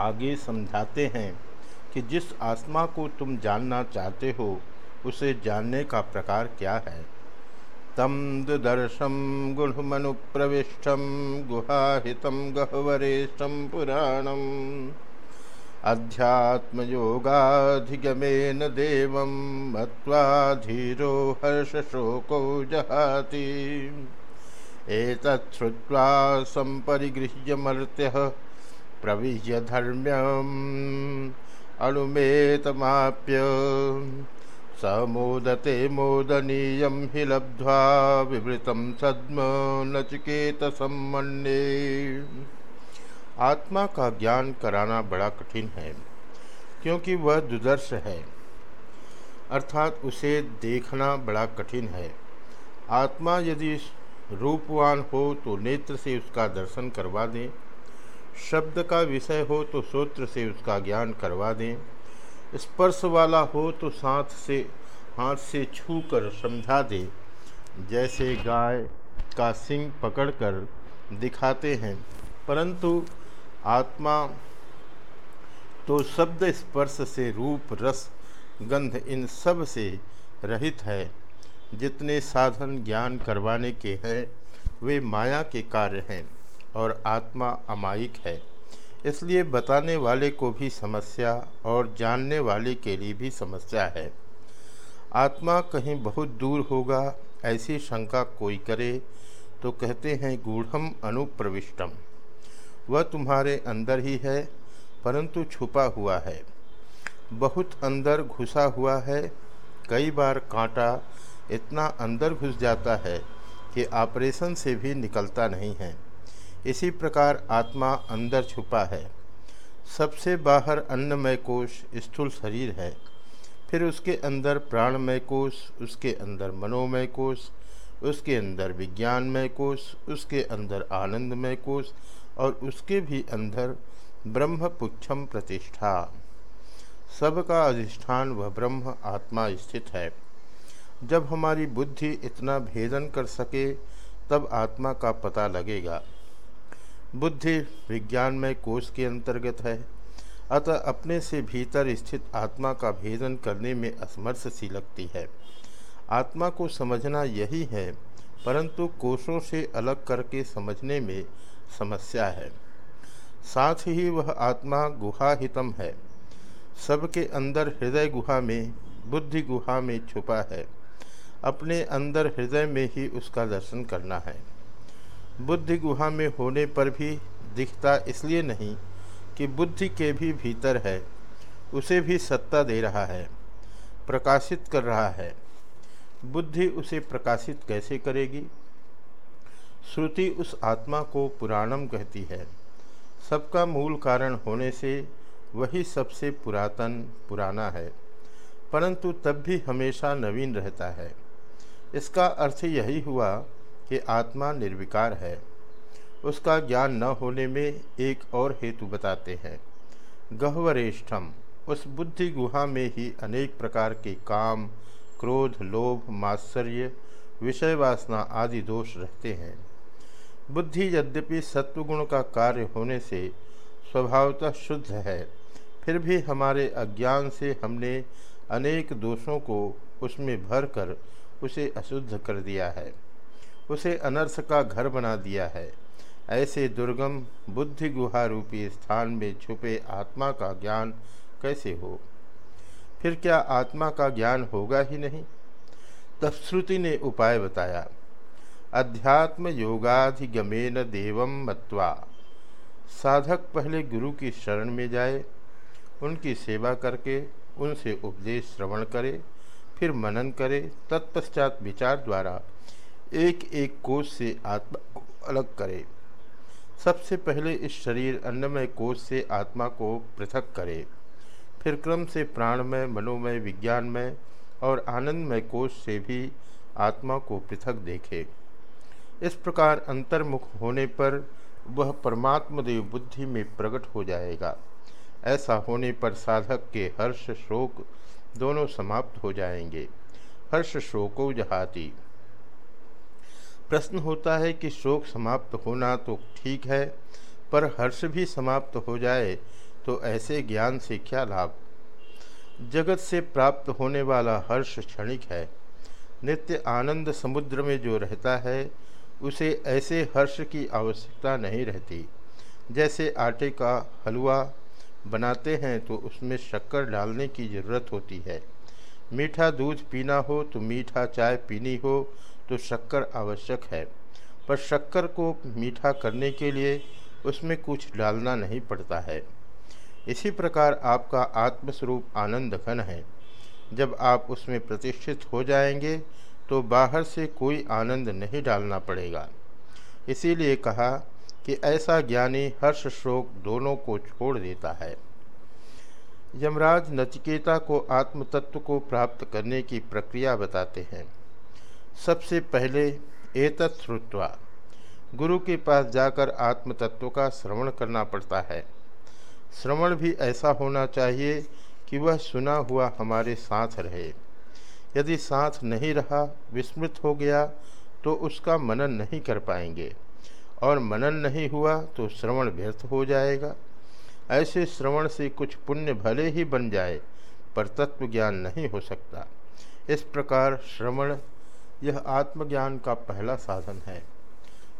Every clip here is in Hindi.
आगे समझाते हैं कि जिस आत्मा को तुम जानना चाहते हो, उसे जानने का प्रकार क्या है? तम दुदर्शम गुणमनुप्रविष्टम गुहाहितम गहवरेशम पुराणम। अध्यात्मयोगाधिगमेन धीरो हर्षशोको जहाति। एतच्छ्रुत्वा सम्परिगृह्य मर्त्यः प्रविश्य धर्म्यम् अणुमेतमाप्य स मोदते मोदनीयं हि लब्ध्वा विवृतं सद्म नचिकेतसम्मन्ये। आत्मा का ज्ञान कराना बड़ा कठिन है, क्योंकि वह दुदर्श है। अर्थात उसे देखना बड़ा कठिन है। आत्मा यदि रूपवान हो तो नेत्र से उसका दर्शन करवा दें शब्द का विषय हो तो सूत्र से उसका ज्ञान करवा दें। स्पर्श वाला हो तो साथ से, हाथ से छू कर समझा दे। जैसे गाय का सिंह पकड़कर दिखाते हैं। परंतु आत्मा तो शब्द स्पर्श से रूप, रस, गंध इन सबसे रहित है। जितने साधन ज्ञान करवाने के हैं, वे माया के कार्य हैं। और आत्मा अमायिक है। इसलिए बताने वाले को भी समस्या और जानने वाले के लिए भी समस्या है। आत्मा कहीं बहुत दूर होगा, ऐसी शंका कोई करे तो कहते हैं गूढ़म अनुप्रविष्टम। वह तुम्हारे अंदर ही है, परंतु छुपा हुआ है। बहुत अंदर घुसा हुआ है, कई बार कांटा इतना अंदर घुस जाता है कि ऑपरेशन से भी निकलता नहीं है। इसी प्रकार आत्मा अंदर छुपा है। सबसे बाहर अन्नमय कोश स्थूल शरीर है। फिर उसके अंदर प्राणमय कोश, उसके अंदर मनोमय कोश, उसके अंदर विज्ञानमय कोश, उसके अंदर आनंदमय कोश और उसके भी अंदर ब्रह्म पुच्छम प्रतिष्ठा। सबका अधिष्ठान वह ब्रह्म आत्मा स्थित है। जब हमारी बुद्धि इतना भेदन कर सके, तब आत्मा का पता लगेगा। बुद्धि विज्ञान में कोष के अंतर्गत है। अतः अपने से भीतर स्थित आत्मा का भेदन करने में असमर्थ सी लगती है। आत्मा को समझना यही है, परंतु कोषों से अलग करके समझने में समस्या है। साथ ही वह आत्मा गुहाहितम है। सबके अंदर हृदय गुहा में, बुद्धि गुहा में छुपा है। अपने अंदर हृदय में ही उसका दर्शन करना है। बुद्धि गुहा में होने पर भी दिखता इसलिए नहीं कि बुद्धि के भी भीतर है, उसे भी सत्ता दे रहा है, प्रकाशित कर रहा है। बुद्धि उसे प्रकाशित कैसे करेगी? श्रुति उस आत्मा को पुराणम कहती है। सबका मूल कारण होने से वही सबसे पुरातन, पुराना है, परंतु तब भी हमेशा नवीन रहता है। इसका अर्थ यही हुआ कि आत्मा निर्विकार है। उसका ज्ञान न होने में एक और हेतु बताते हैं। गहवरेष्ठम, उस बुद्धि गुहा में ही अनेक प्रकार के काम, क्रोध, लोभ, मात्सर्य, विषय वासना आदि दोष रहते हैं। बुद्धि यद्यपि सत्वगुण का कार्य होने से स्वभावतः शुद्ध है, फिर भी हमारे अज्ञान से हमने अनेक दोषों को उसमें भर कर उसे अशुद्ध कर दिया है। उसे अनर्थ का घर बना दिया है। ऐसे दुर्गम बुद्धि गुहा रूपी स्थान में छुपे आत्मा का ज्ञान कैसे हो? फिर क्या आत्मा का ज्ञान होगा ही नहीं? तब श्रुति ने उपाय बताया। अध्यात्म योगाधिगमेन देवम मत्वा। साधक पहले गुरु की शरण में जाए, उनकी सेवा करके, उनसे उपदेश श्रवण करे, फिर मनन करे, तत्पश्चात विचार द्वारा एक एक कोष से आत्मा को अलग करे। सबसे पहले इस शरीर अन्नमय कोष से आत्मा को पृथक करे। फिर क्रम से प्राणमय, मनोमय, विज्ञानमय और आनंदमय कोष से भी आत्मा को पृथक देखे। इस प्रकार अंतर्मुख होने पर वह परमात्मदेव बुद्धि में प्रकट हो जाएगा। ऐसा होने पर साधक के हर्ष शोक दोनों समाप्त हो जाएँगे। हर्ष शोको जहाती। प्रश्न होता है कि शोक समाप्त होना तो ठीक है, पर हर्ष भी समाप्त हो जाए तो ऐसे ज्ञान से क्या लाभ? जगत से प्राप्त होने वाला हर्ष क्षणिक है। नित्य आनंद समुद्र में जो रहता है, उसे ऐसे हर्ष की आवश्यकता नहीं रहती। जैसे आटे का हलवा बनाते हैं तो उसमें शक्कर डालने की ज़रूरत होती है। मीठा दूध पीना हो तो मीठा चाय पीनी हो तो शक्कर आवश्यक है। पर शक्कर को मीठा करने के लिए उसमें कुछ डालना नहीं पड़ता है। इसी प्रकार आपका आत्मस्वरूप आनंद घन है। जब आप उसमें प्रतिष्ठित हो जाएँगे तो बाहर से कोई आनंद नहीं डालना पड़ेगा। इसीलिए कहा कि ऐसा ज्ञानी हर्ष शोक दोनों को छोड़ देता है। यमराज नचिकेता को आत्मतत्व को प्राप्त करने की प्रक्रिया बताते हैं। सबसे पहले एतत् श्रुत्वा, गुरु के पास जाकर आत्म तत्व का श्रवण करना पड़ता है। श्रवण भी ऐसा होना चाहिए कि वह सुना हुआ हमारे साथ रहे। यदि साथ नहीं रहा, विस्मृत हो गया तो उसका मनन नहीं कर पाएँगे। और मनन नहीं हुआ तो श्रवण व्यर्थ हो जाएगा। ऐसे श्रवण से कुछ पुण्य भले ही बन जाए, पर तत्व ज्ञान नहीं हो सकता। इस प्रकार श्रवण यह आत्मज्ञान का पहला साधन है।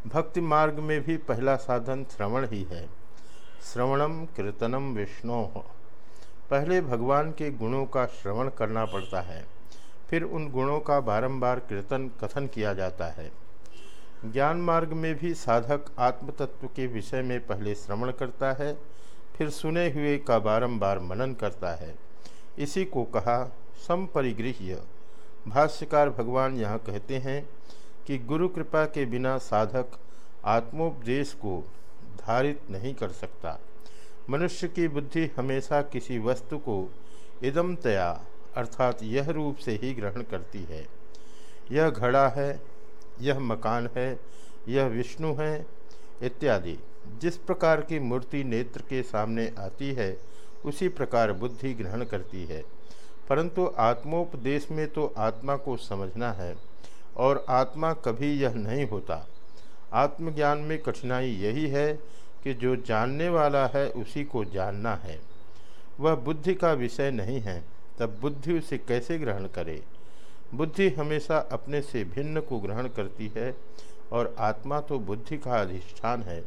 भक्ति मार्ग में भी पहला साधन श्रवण ही है। श्रवणम कीर्तनम विष्णु। पहले भगवान के गुणों का श्रवण करना पड़ता है। फिर उन गुणों का बारंबार कीर्तन, कथन किया जाता है। ज्ञान मार्ग में भी साधक आत्मतत्व के विषय में पहले श्रवण करता है, फिर सुने हुए का बारंबार मनन करता है। इसी को कहा संपरिगृह्य। भाष्यकार भगवान यहाँ कहते हैं कि गुरु कृपा के बिना साधक आत्मोपदेश को धारित नहीं कर सकता। मनुष्य की बुद्धि हमेशा किसी वस्तु को इदम तया, अर्थात यह रूप से ही ग्रहण करती है। यह घड़ा है, यह मकान है, यह विष्णु है, इत्यादि। जिस प्रकार की मूर्ति नेत्र के सामने आती है, उसी प्रकार बुद्धि ग्रहण करती है। परंतु आत्मोपदेश में तो आत्मा को समझना है, और आत्मा कभी यह नहीं होता। आत्मज्ञान में कठिनाई यही है कि जो जानने वाला है, उसी को जानना है। वह बुद्धि का विषय नहीं है, तब बुद्धि उसे कैसे ग्रहण करे? बुद्धि हमेशा अपने से भिन्न को ग्रहण करती है, और आत्मा तो बुद्धि का अधिष्ठान है।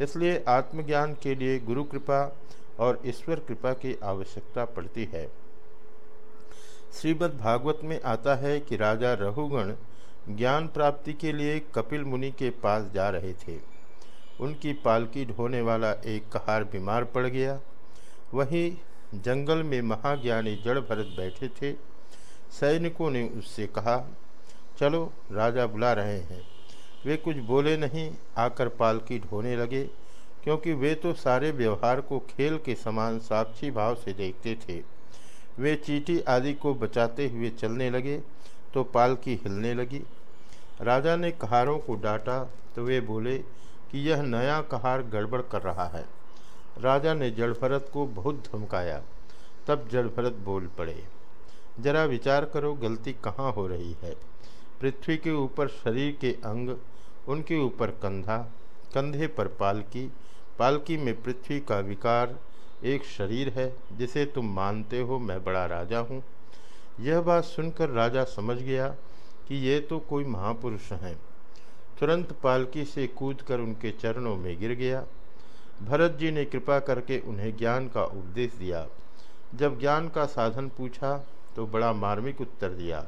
इसलिए आत्मज्ञान के लिए गुरु कृपा और ईश्वर कृपा की आवश्यकता पड़ती है। श्रीमद् भागवत में आता है कि राजा रहुगण ज्ञान प्राप्ति के लिए कपिल मुनि के पास जा रहे थे। उनकी पालकी ढोने वाला एक कहार बीमार पड़ गया। वहीं जंगल में महाज्ञानी जड़ भरत बैठे थे। सैनिकों ने उससे कहा, चलो, राजा बुला रहे हैं। वे कुछ बोले नहीं, आकर पालकी ढोने लगे, क्योंकि वे तो सारे व्यवहार को खेल के समान साक्षी भाव से देखते थे। वे चीटी आदि को बचाते हुए चलने लगे तो पालकी हिलने लगी। राजा ने कहारों को डांटा तो वे बोले कि यह नया कहार गड़बड़ कर रहा है। राजा ने जड़भरत को बहुत धमकाया। तब जड़भरत बोल पड़े, जरा विचार करो गलती कहाँ हो रही है। पृथ्वी के ऊपर शरीर के अंग, उनके ऊपर कंधा, कंधे पर पालकी पालकी में पृथ्वी का विकार एक शरीर है, जिसे तुम मानते हो, मैं बड़ा राजा हूँ। यह बात सुनकर राजा समझ गया कि ये तो कोई महापुरुष हैं। तुरंत पालकी से कूदकर उनके चरणों में गिर गया। भरत जी ने कृपा करके उन्हें ज्ञान का उपदेश दिया। जब ज्ञान का साधन पूछा तो बड़ा मार्मिक उत्तर दिया।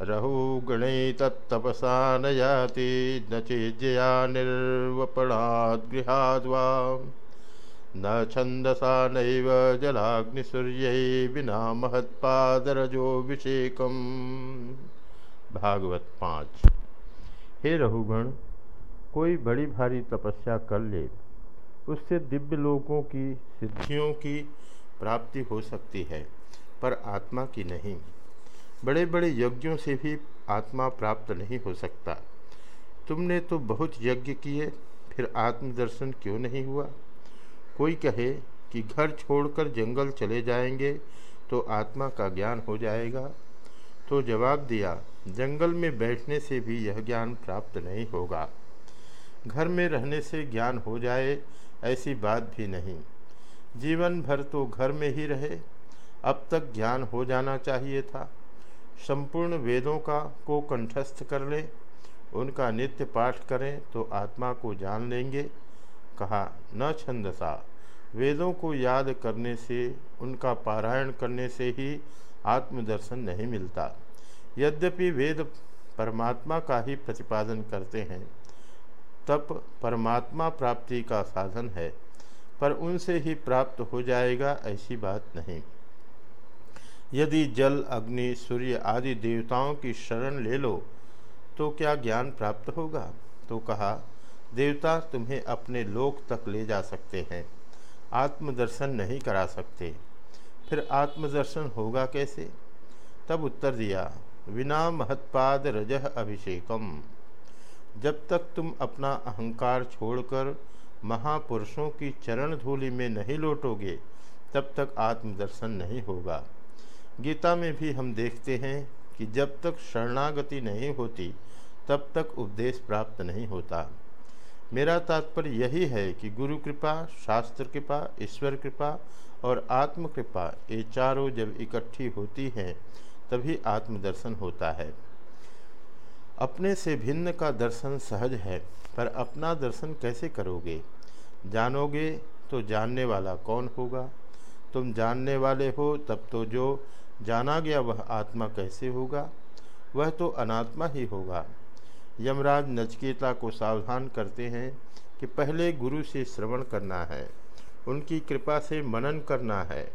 रहु गणे तत्तपसा न जाति न चेजया निर्वपणाद न छंदसा नैव जलाग्निसूर्य बिना महत्पादरजोभिषेकम भागवत पाँच। हे रहुगण कोई बड़ी भारी तपस्या कर ले। उससे दिव्य लोगों की सिद्धियों की प्राप्ति हो सकती है, पर आत्मा की नहीं। बड़े बड़े यज्ञों से भी आत्मा प्राप्त नहीं हो सकता। तुमने तो बहुत यज्ञ किए, फिर आत्मदर्शन क्यों नहीं हुआ? कोई कहे कि घर छोड़कर जंगल चले जाएँगे तो आत्मा का ज्ञान हो जाएगा। तो जवाब दिया, जंगल में बैठने से भी यह ज्ञान प्राप्त नहीं होगा। घर में रहने से ज्ञान हो जाए, ऐसी बात भी नहीं। जीवन भर तो घर में ही रहे, अब तक ज्ञान हो जाना चाहिए था। संपूर्ण वेदों का को कंठस्थ कर लें, उनका नित्य पाठ करें तो आत्मा को जान लेंगे। कहा, न छंदसा। वेदों को याद करने से, उनका पारायण करने से ही आत्मदर्शन नहीं मिलता। यद्यपि वेद परमात्मा का ही प्रतिपादन करते हैं, तप परमात्मा प्राप्ति का साधन है, पर उनसे ही प्राप्त हो जाएगा ऐसी बात नहीं। यदि जल, अग्नि, सूर्य आदि देवताओं की शरण ले लो तो क्या ज्ञान प्राप्त होगा? तो कहा देवता तुम्हें अपने लोक तक ले जा सकते हैं। आत्मदर्शन नहीं करा सकते। फिर आत्मदर्शन होगा कैसे? तब उत्तर दिया, विना महत्पाद रजह अभिषेकम। जब तक तुम अपना अहंकार छोड़कर महापुरुषों की चरण धूलि में नहीं लौटोगे, तब तक आत्मदर्शन नहीं होगा। गीता में भी हम देखते हैं कि जब तक शरणागति नहीं होती, तब तक उपदेश प्राप्त नहीं होता। मेरा तात्पर्य यही है कि गुरु कृपा, शास्त्र कृपा, ईश्वर कृपा और आत्म कृपा ये चारों जब इकट्ठी होती हैं, तभी आत्मदर्शन होता है। अपने से भिन्न का दर्शन सहज है, पर अपना दर्शन कैसे करोगे? जानोगे तो जानने वाला कौन होगा? तुम जानने वाले हो, तब तो जो जाना गया वह आत्मा कैसे होगा? वह तो अनात्मा ही होगा। यमराज नचकेता को सावधान करते हैं कि पहले गुरु से श्रवण करना है, उनकी कृपा से मनन करना है,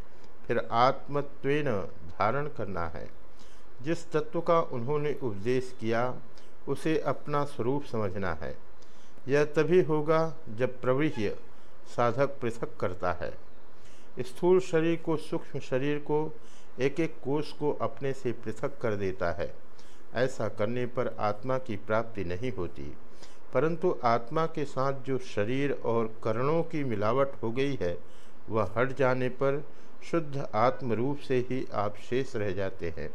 फिर आत्मत्वेन धारण करना है। जिस तत्व का उन्होंने उपदेश किया, उसे अपना स्वरूप समझना है। यह तभी होगा जब प्रवृह्य साधक पृथक करता है। स्थूल शरीर को सूक्ष्म शरीर को एक एक कोष को अपने से पृथक कर देता है। ऐसा करने पर आत्मा की प्राप्ति नहीं होती। परंतु आत्मा के साथ जो शरीर और करणों की मिलावट हो गई है, वह हट जाने पर शुद्ध आत्म रूप से ही आप शेष रह जाते हैं।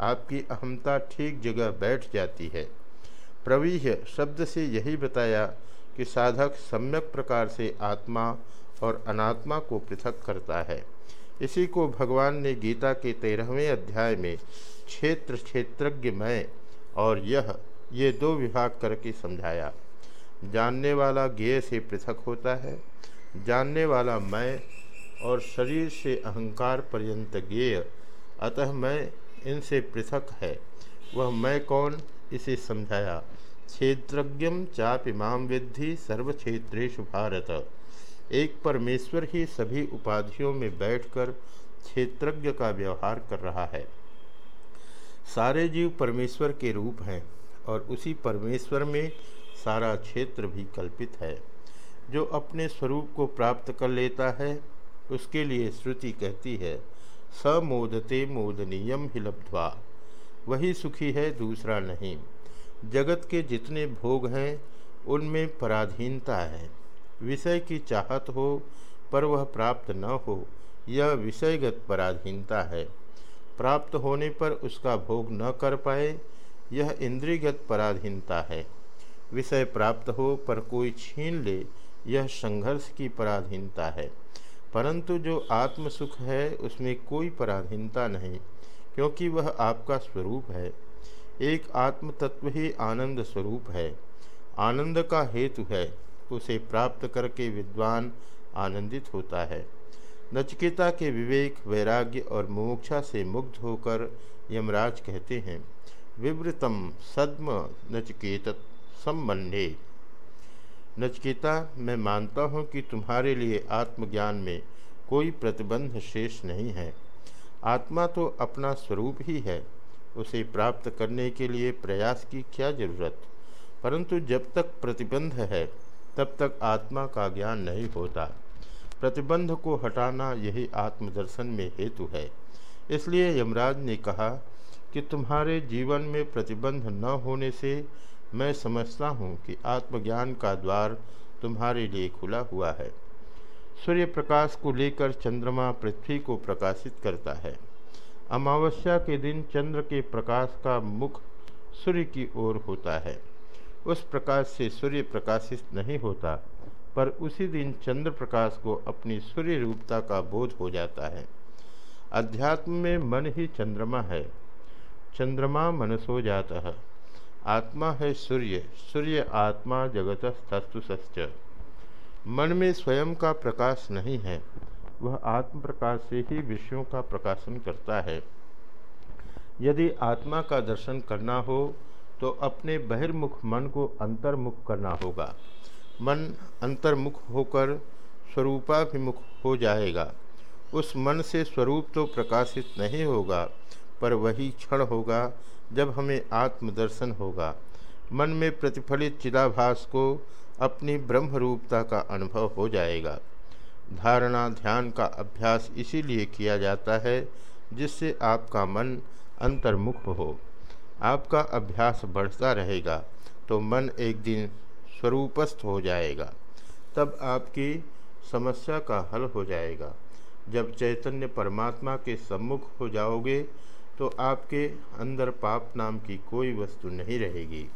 आपकी अहमता ठीक जगह बैठ जाती है। प्रवीह शब्द से यही बताया कि साधक सम्यक प्रकार से आत्मा और अनात्मा को पृथक करता है। इसी को भगवान ने गीता के तेरहवें अध्याय में क्षेत्र क्षेत्रज्ञ मय और यह, ये दो विभाग करके समझाया। जानने वाला ज्ञेय से पृथक होता है, जानने वाला मैं और शरीर से अहंकार पर्यंत ज्ञेय, अतः मैं इनसे पृथक है। वह मैं कौन, इसे समझाया। क्षेत्रज्ञम चापिमाम विद्धि सर्वक्षेत्रेशु भारत। एक परमेश्वर ही सभी उपाधियों में बैठकर क्षेत्रज्ञ का व्यवहार कर रहा है। सारे जीव परमेश्वर के रूप हैं और उसी परमेश्वर में सारा क्षेत्र भी कल्पित है। जो अपने स्वरूप को प्राप्त कर लेता है, उसके लिए श्रुति कहती है स मोदते मोदनीयम ही लब्ध्वा। वही सुखी है, दूसरा नहीं। जगत के जितने भोग हैं, उनमें पराधीनता है। विषय की चाहत हो, पर वह प्राप्त न हो, यह विषयगत पराधीनता है। प्राप्त होने पर उसका भोग न कर पाए, यह इंद्रियगत पराधीनता है। विषय प्राप्त हो, पर कोई छीन ले, यह संघर्ष की पराधीनता है। परंतु जो आत्म सुख है, उसमें कोई पराधीनता नहीं, क्योंकि वह आपका स्वरूप है। एक आत्म तत्व ही आनंद स्वरूप है। आनंद का हेतु है। उसे प्राप्त करके विद्वान आनंदित होता है। नचकेता के विवेक, वैराग्य और मोक्षा से मुग्ध होकर यमराज कहते हैं, विवृतम सद्म नचकेत संबंधे नचकेता, मैं मानता हूँ कि तुम्हारे लिए आत्मज्ञान में कोई प्रतिबंध शेष नहीं है। आत्मा तो अपना स्वरूप ही है। उसे प्राप्त करने के लिए प्रयास की क्या ज़रूरत? परंतु जब तक प्रतिबंध है तब तक आत्मा का ज्ञान नहीं होता। प्रतिबंध को हटाना यही आत्मदर्शन में हेतु है। इसलिए यमराज ने कहा कि तुम्हारे जीवन में प्रतिबंध न होने से मैं समझता हूँ कि आत्मज्ञान का द्वार तुम्हारे लिए खुला हुआ है। सूर्य प्रकाश को लेकर चंद्रमा पृथ्वी को प्रकाशित करता है। अमावस्या के दिन चंद्र के प्रकाश का मुख सूर्य की ओर होता है। उस प्रकाश से सूर्य प्रकाशित नहीं होता, पर उसी दिन चंद्र प्रकाश को अपनी सूर्य रूपता का बोध हो जाता है। अध्यात्म में मन ही चंद्रमा है। चंद्रमा मनसो जाता। है आत्मा है सूर्य सूर्य आत्मा जगत तस्तुश्च मन में स्वयं का प्रकाश नहीं है, वह आत्म प्रकाश से ही विषयों का प्रकाशन करता है। यदि आत्मा का दर्शन करना हो तो अपने बहिर्मुख मन को अंतर्मुख करना होगा। मन अंतर्मुख होकर स्वरूपाभिमुख हो जाएगा। उस मन से स्वरूप तो प्रकाशित नहीं होगा, पर वही क्षण होगा जब हमें आत्मदर्शन होगा। मन में प्रतिफलित चिदाभास को अपनी ब्रह्मरूपता का अनुभव हो जाएगा। धारणा ध्यान का अभ्यास इसीलिए किया जाता है जिससे आपका मन अंतर्मुख हो। आपका अभ्यास बढ़ता रहेगा तो मन एक दिन स्वरूपस्थ हो जाएगा। तब आपकी समस्या का हल हो जाएगा। जब चैतन्य परमात्मा के सम्मुख हो जाओगे तो आपके अंदर पाप नाम की कोई वस्तु नहीं रहेगी।